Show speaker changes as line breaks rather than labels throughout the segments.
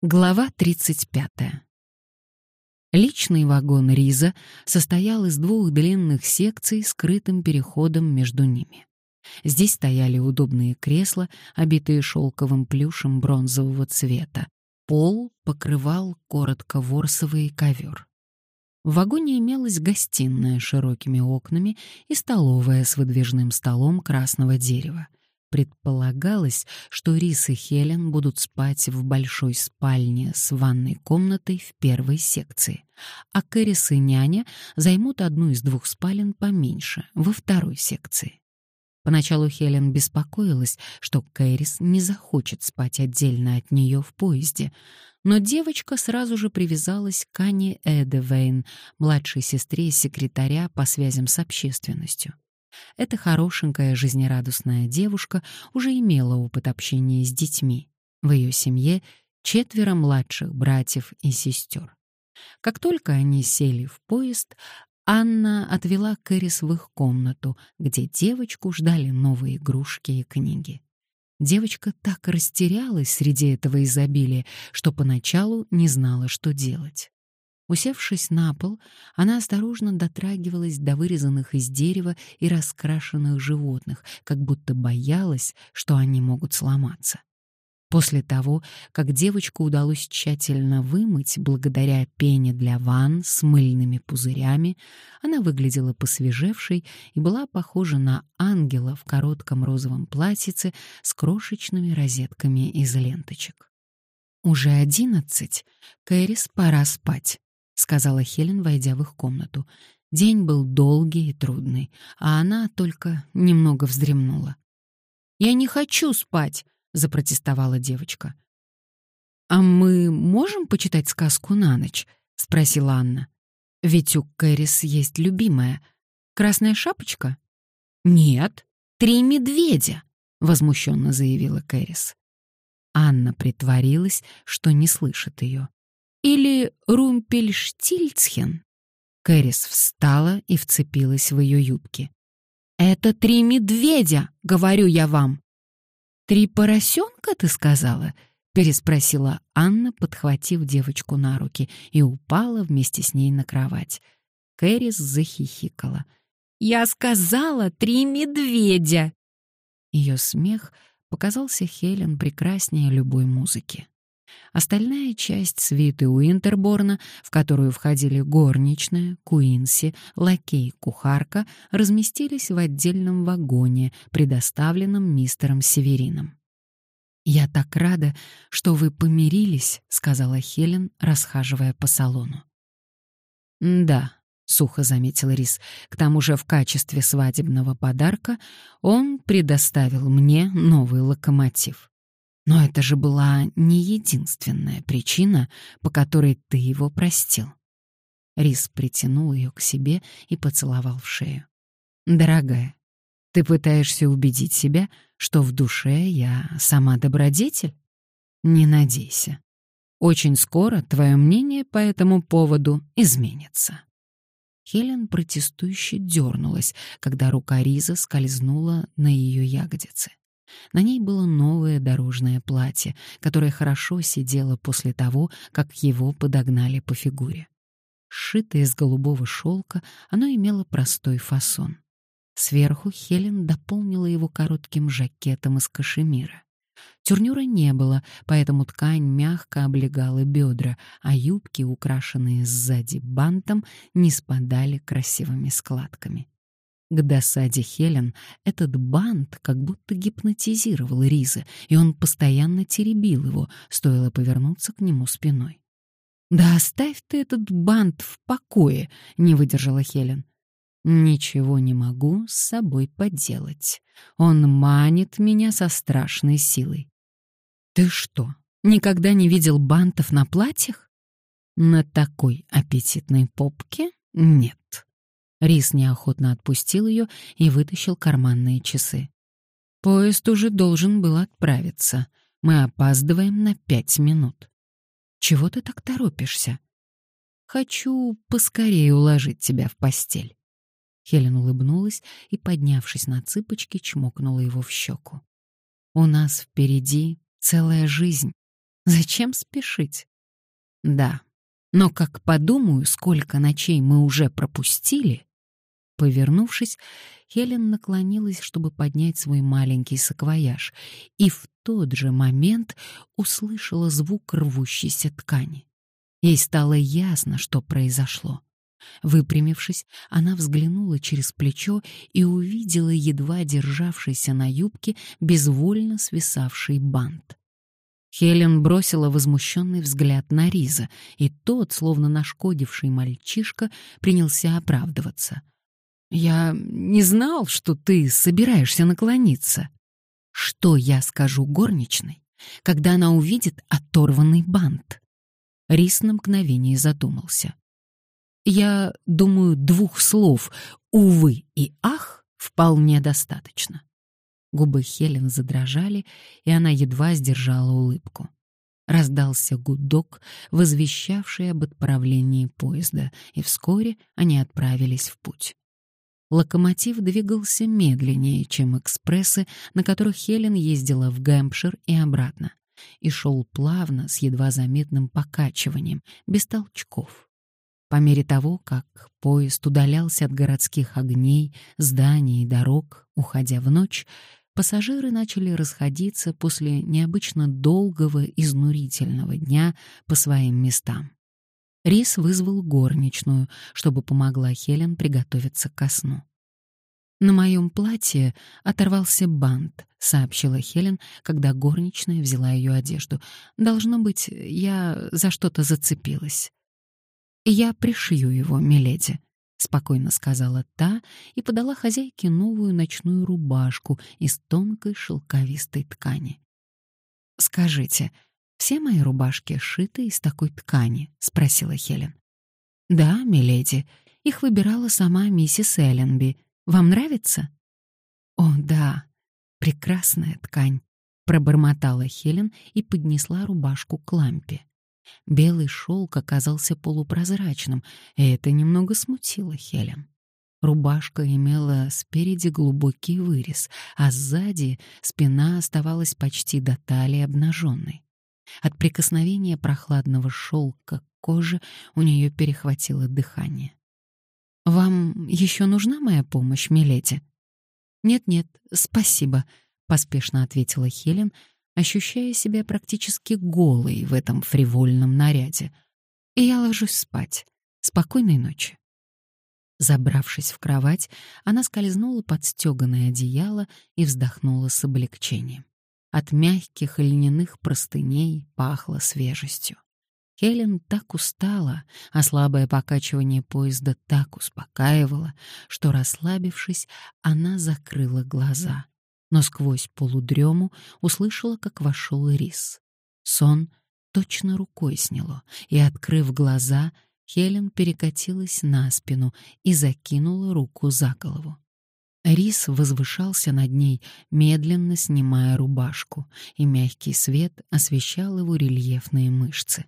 Глава 35. Личный вагон Риза состоял из двух длинных секций с скрытым переходом между ними. Здесь стояли удобные кресла, обитые шелковым плюшем бронзового цвета. Пол покрывал коротко ворсовый ковер. В вагоне имелась гостиная с широкими окнами и столовая с выдвижным столом красного дерева — Предполагалось, что Рис и Хелен будут спать в большой спальне с ванной комнатой в первой секции, а Кэрис и няня займут одну из двух спален поменьше, во второй секции. Поначалу Хелен беспокоилась, что Кэрис не захочет спать отдельно от нее в поезде, но девочка сразу же привязалась к Ане Эдевейн, младшей сестре секретаря по связям с общественностью. Эта хорошенькая, жизнерадостная девушка уже имела опыт общения с детьми. В ее семье четверо младших братьев и сестер. Как только они сели в поезд, Анна отвела Кэрис в их комнату, где девочку ждали новые игрушки и книги. Девочка так растерялась среди этого изобилия, что поначалу не знала, что делать. Усевшись на пол, она осторожно дотрагивалась до вырезанных из дерева и раскрашенных животных, как будто боялась, что они могут сломаться. После того, как девочку удалось тщательно вымыть благодаря пене для ванн с мыльными пузырями, она выглядела посвежевшей и была похожа на ангела в коротком розовом платьице с крошечными розетками из ленточек. Уже одиннадцать, Кэрис пора спать сказала Хелен, войдя в их комнату. День был долгий и трудный, а она только немного вздремнула. «Я не хочу спать», — запротестовала девочка. «А мы можем почитать сказку на ночь?» — спросила Анна. «Ведь у Кэрис есть любимая. Красная шапочка?» «Нет, три медведя», — возмущенно заявила Кэрис. Анна притворилась, что не слышит ее. Или Румпельштильцхен?» Кэрис встала и вцепилась в ее юбки. «Это три медведя, говорю я вам!» «Три поросенка, ты сказала?» — переспросила Анна, подхватив девочку на руки, и упала вместе с ней на кровать. Кэрис захихикала. «Я сказала три медведя!» Ее смех показался Хелен прекраснее любой музыки. Остальная часть свиты Уинтерборна, в которую входили горничная, Куинси, лакей, кухарка, разместились в отдельном вагоне, предоставленном мистером Северином. «Я так рада, что вы помирились», — сказала Хелен, расхаживая по салону. «Да», — сухо заметил Рис, — «к тому же в качестве свадебного подарка он предоставил мне новый локомотив». Но это же была не единственная причина, по которой ты его простил. Рис притянул ее к себе и поцеловал в шею. «Дорогая, ты пытаешься убедить себя, что в душе я сама добродетель? Не надейся. Очень скоро твое мнение по этому поводу изменится». Хелен протестующе дернулась, когда рука Риза скользнула на ее ягодицы. На ней было новое дорожное платье, которое хорошо сидело после того, как его подогнали по фигуре. Сшитое из голубого шелка, оно имело простой фасон. Сверху Хелен дополнила его коротким жакетом из кашемира. Тюрнюра не было, поэтому ткань мягко облегала бедра, а юбки, украшенные сзади бантом, не спадали красивыми складками. К досаде Хелен этот бант как будто гипнотизировал Риза, и он постоянно теребил его, стоило повернуться к нему спиной. «Да оставь ты этот бант в покое», — не выдержала Хелен. «Ничего не могу с собой поделать. Он манит меня со страшной силой». «Ты что, никогда не видел бантов на платьях?» «На такой аппетитной попке нет». Рис неохотно отпустил ее и вытащил карманные часы. «Поезд уже должен был отправиться. Мы опаздываем на пять минут». «Чего ты так торопишься?» «Хочу поскорее уложить тебя в постель». Хелен улыбнулась и, поднявшись на цыпочки, чмокнула его в щеку. «У нас впереди целая жизнь. Зачем спешить? Да, но как подумаю, сколько ночей мы уже пропустили... Повернувшись, Хелен наклонилась, чтобы поднять свой маленький саквояж, и в тот же момент услышала звук рвущейся ткани. Ей стало ясно, что произошло. Выпрямившись, она взглянула через плечо и увидела едва державшийся на юбке безвольно свисавший бант. Хелен бросила возмущенный взгляд на Риза, и тот, словно нашкодивший мальчишка, принялся оправдываться. «Я не знал, что ты собираешься наклониться. Что я скажу горничной, когда она увидит оторванный бант?» Рис на мгновение задумался. «Я думаю, двух слов «увы» и «ах» вполне достаточно. Губы Хелен задрожали, и она едва сдержала улыбку. Раздался гудок, возвещавший об отправлении поезда, и вскоре они отправились в путь. Локомотив двигался медленнее, чем экспрессы, на которых Хелен ездила в Гэмпшир и обратно, и шел плавно, с едва заметным покачиванием, без толчков. По мере того, как поезд удалялся от городских огней, зданий и дорог, уходя в ночь, пассажиры начали расходиться после необычно долгого изнурительного дня по своим местам. Рис вызвал горничную, чтобы помогла Хелен приготовиться ко сну. «На моем платье оторвался бант», — сообщила Хелен, когда горничная взяла ее одежду. «Должно быть, я за что-то зацепилась». «Я пришью его, миледи», — спокойно сказала та и подала хозяйке новую ночную рубашку из тонкой шелковистой ткани. «Скажите, все мои рубашки сшиты из такой ткани?» — спросила Хелен. «Да, миледи, их выбирала сама миссис Элленби. Вам нравится?» «О, да, прекрасная ткань», — пробормотала Хелен и поднесла рубашку к лампе. Белый шелк оказался полупрозрачным, и это немного смутило Хелен. Рубашка имела спереди глубокий вырез, а сзади спина оставалась почти до талии обнаженной. От прикосновения прохладного шелка к коже у нее перехватило дыхание. «Вам еще нужна моя помощь, миледи?» «Нет-нет, спасибо», — поспешно ответила Хелен, ощущая себя практически голой в этом фривольном наряде. И я ложусь спать. Спокойной ночи. Забравшись в кровать, она скользнула под стёганое одеяло и вздохнула с облегчением. От мягких льняных простыней пахло свежестью. Хелен так устала, а слабое покачивание поезда так успокаивало, что, расслабившись, она закрыла глаза — но сквозь полудрему услышала, как вошел рис. Сон точно рукой сняло, и, открыв глаза, Хелен перекатилась на спину и закинула руку за голову. Рис возвышался над ней, медленно снимая рубашку, и мягкий свет освещал его рельефные мышцы.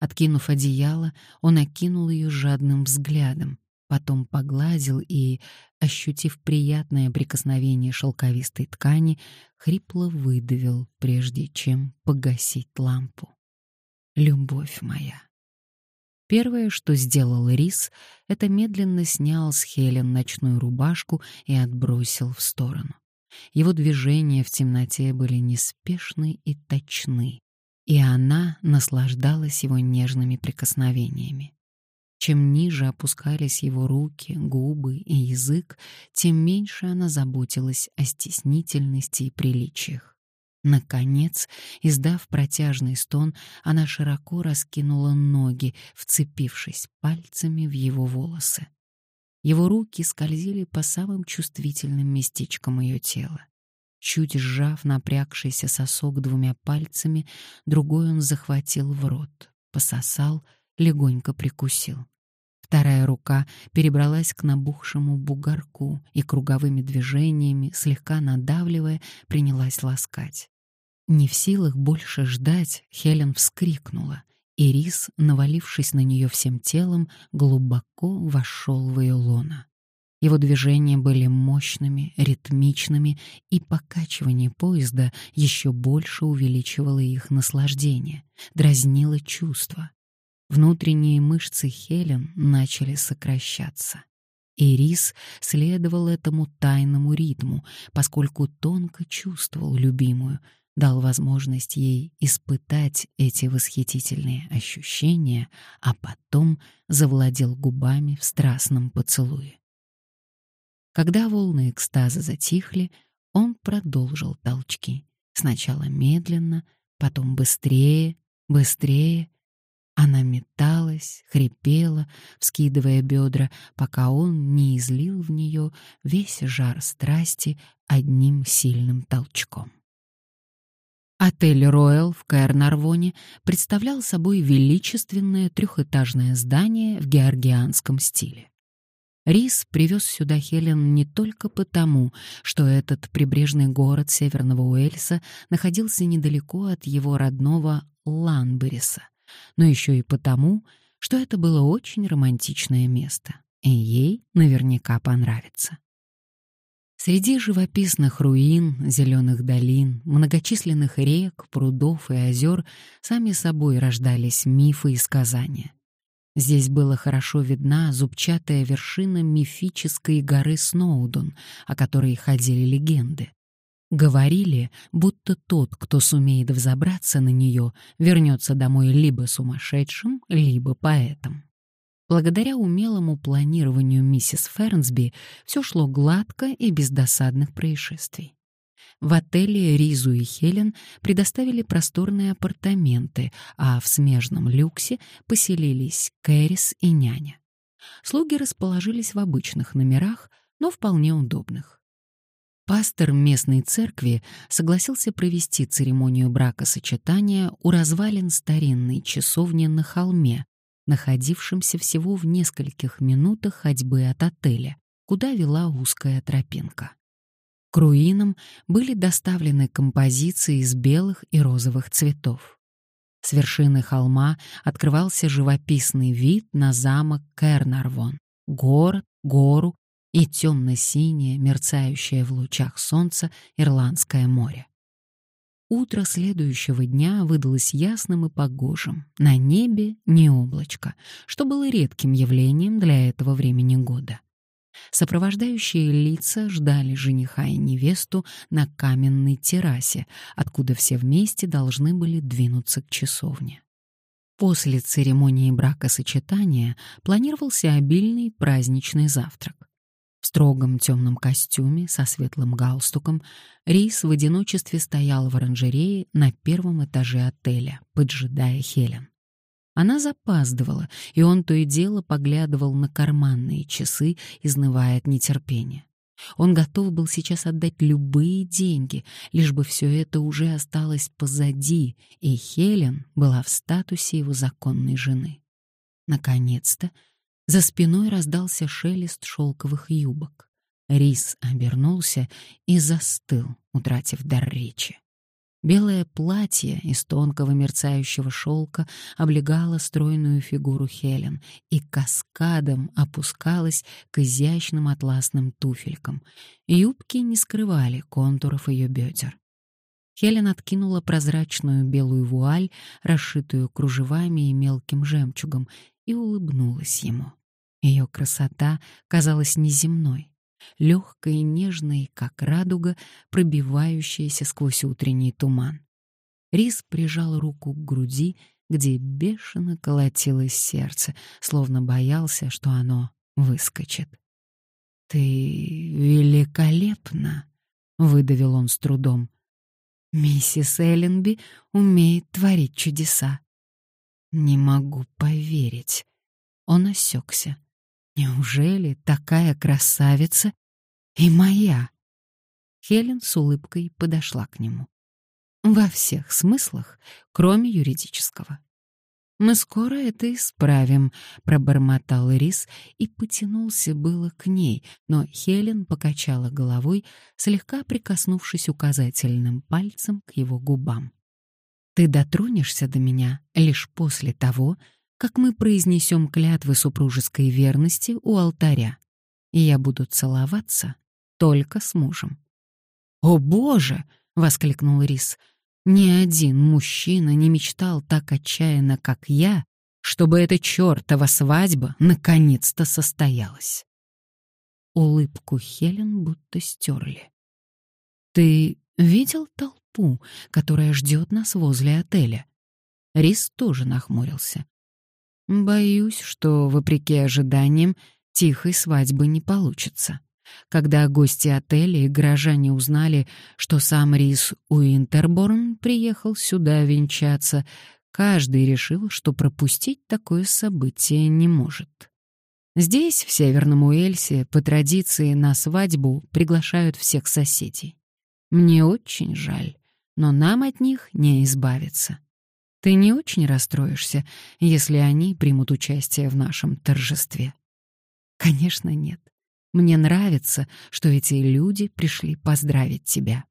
Откинув одеяло, он окинул ее жадным взглядом, потом погладил и, ощутив приятное прикосновение шелковистой ткани, хрипло выдавил, прежде чем погасить лампу. «Любовь моя!» Первое, что сделал Рис, это медленно снял с Хелен ночную рубашку и отбросил в сторону. Его движения в темноте были неспешны и точны, и она наслаждалась его нежными прикосновениями. Чем ниже опускались его руки, губы и язык, тем меньше она заботилась о стеснительности и приличиях. Наконец, издав протяжный стон, она широко раскинула ноги, вцепившись пальцами в его волосы. Его руки скользили по самым чувствительным местечкам ее тела. Чуть сжав напрягшийся сосок двумя пальцами, другой он захватил в рот, пососал — легонько прикусил. Вторая рука перебралась к набухшему бугорку и круговыми движениями, слегка надавливая, принялась ласкать. Не в силах больше ждать, Хелен вскрикнула, и Рис, навалившись на нее всем телом, глубоко вошел в ее лоно. Его движения были мощными, ритмичными, и покачивание поезда еще больше увеличивало их наслаждение, дразнило чувства. Внутренние мышцы Хелен начали сокращаться. И Рис следовал этому тайному ритму, поскольку тонко чувствовал любимую, дал возможность ей испытать эти восхитительные ощущения, а потом завладел губами в страстном поцелуе. Когда волны экстаза затихли, он продолжил толчки. Сначала медленно, потом быстрее, быстрее, она металась, хрипела, вскидывая бедра, пока он не излил в нее весь жар страсти одним сильным толчком. Отель «Роyal» в Каэр-Нарвоне представлял собой величественное трехэтажное здание в георгианском стиле. Рис привез сюда Хелен не только потому, что этот прибрежный город Северного Уэльса находился недалеко от его родного Ланбериса — но еще и потому, что это было очень романтичное место, и ей наверняка понравится. Среди живописных руин, зеленых долин, многочисленных рек, прудов и озер сами собой рождались мифы и сказания. Здесь было хорошо видна зубчатая вершина мифической горы Сноудон, о которой ходили легенды. Говорили, будто тот, кто сумеет взобраться на нее, вернется домой либо сумасшедшим, либо поэтом. Благодаря умелому планированию миссис Фернсби все шло гладко и без досадных происшествий. В отеле Ризу и Хелен предоставили просторные апартаменты, а в смежном люксе поселились Кэрис и няня. Слуги расположились в обычных номерах, но вполне удобных. Пастор местной церкви согласился провести церемонию бракосочетания у развалин старинной часовни на холме, находившемся всего в нескольких минутах ходьбы от отеля, куда вела узкая тропинка. К руинам были доставлены композиции из белых и розовых цветов. С вершины холма открывался живописный вид на замок Кернарвон, город, гору и темно-синее, мерцающее в лучах солнца, Ирландское море. Утро следующего дня выдалось ясным и погожим. На небе не облачко, что было редким явлением для этого времени года. Сопровождающие лица ждали жениха и невесту на каменной террасе, откуда все вместе должны были двинуться к часовне. После церемонии бракосочетания планировался обильный праздничный завтрак. В строгом темном костюме со светлым галстуком Рейс в одиночестве стоял в оранжерее на первом этаже отеля, поджидая Хелен. Она запаздывала, и он то и дело поглядывал на карманные часы, изнывая от нетерпения. Он готов был сейчас отдать любые деньги, лишь бы все это уже осталось позади, и Хелен была в статусе его законной жены. Наконец-то за спиной раздался шелест шелковых юбок. Рис обернулся и застыл, утратив дар речи. Белое платье из тонкого мерцающего шелка облегало стройную фигуру Хелен и каскадом опускалось к изящным атласным туфелькам. Юбки не скрывали контуров ее бедер. Хелен откинула прозрачную белую вуаль, расшитую кружевами и мелким жемчугом, и улыбнулась ему. Ее красота казалась неземной, легкой и нежной, как радуга, пробивающаяся сквозь утренний туман. Рис прижал руку к груди, где бешено колотилось сердце, словно боялся, что оно выскочит. «Ты великолепна!» — выдавил он с трудом. «Миссис Элленби умеет творить чудеса». «Не могу поверить». Он осекся. Неужели такая красавица и моя? Хелен с улыбкой подошла к нему. Во всех смыслах, кроме юридического. «Мы скоро это исправим», — пробормотал Рис и потянулся было к ней, но Хелен покачала головой, слегка прикоснувшись указательным пальцем к его губам. «Ты дотронешься до меня лишь после того, как мы произнесем клятвы супружеской верности у алтаря. и я буду целоваться только с мужем. «О, Боже!» — воскликнул Рис. «Ни один мужчина не мечтал так отчаянно, как я, чтобы эта чертова свадьба наконец-то состоялась». Улыбку Хелен будто стерли. «Ты видел толпу, которая ждет нас возле отеля?» Рис тоже нахмурился. «Боюсь, что, вопреки ожиданиям, тихой свадьбы не получится. Когда гости отеля и горожане узнали, что сам Рис Уинтерборн приехал сюда венчаться, каждый решил, что пропустить такое событие не может. Здесь, в Северном Уэльсе, по традиции на свадьбу приглашают всех соседей. Мне очень жаль, но нам от них не избавиться. Ты не очень расстроишься, если они примут участие в нашем торжестве? Конечно, нет. Мне нравится, что эти люди пришли поздравить тебя.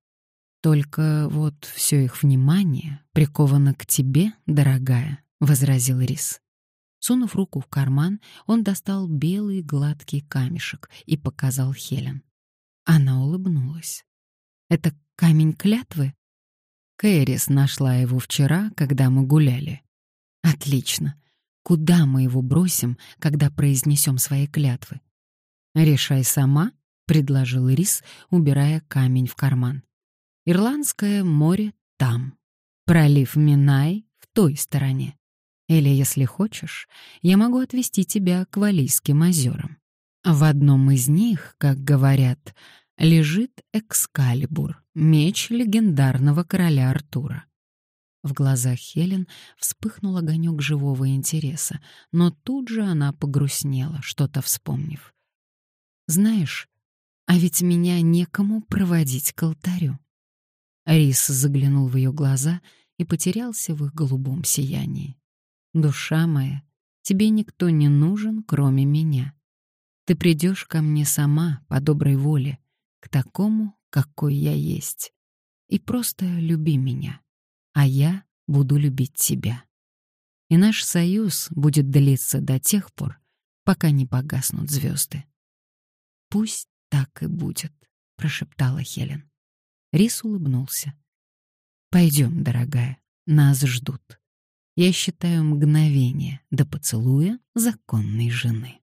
Только вот все их внимание приковано к тебе, дорогая, возразил Рис. Сунув руку в карман, он достал белый гладкий камешек и показал Хелен. Она улыбнулась. Это камень клятвы? Кэрис нашла его вчера, когда мы гуляли. Отлично. Куда мы его бросим, когда произнесем свои клятвы? Решай сама, предложил Рис, убирая камень в карман. Ирландское море там. Пролив Минай в той стороне. Или, если хочешь, я могу отвезти тебя к Валийским озерам. В одном из них, как говорят, лежит Экскалибур, меч легендарного короля Артура. В глазах Хелен вспыхнул огонек живого интереса, но тут же она погрустнела, что-то вспомнив. «Знаешь, а ведь меня некому проводить к алтарю». Рис заглянул в ее глаза и потерялся в их голубом сиянии. «Душа моя, тебе никто не нужен, кроме меня. Ты придешь ко мне сама по доброй воле, к такому, какой я есть. И просто люби меня, а я буду любить тебя. И наш союз будет длиться до тех пор, пока не погаснут звезды. «Пусть так и будет», — прошептала Хелен. Рис улыбнулся. «Пойдем, дорогая, нас ждут. Я считаю мгновение до поцелуя законной жены».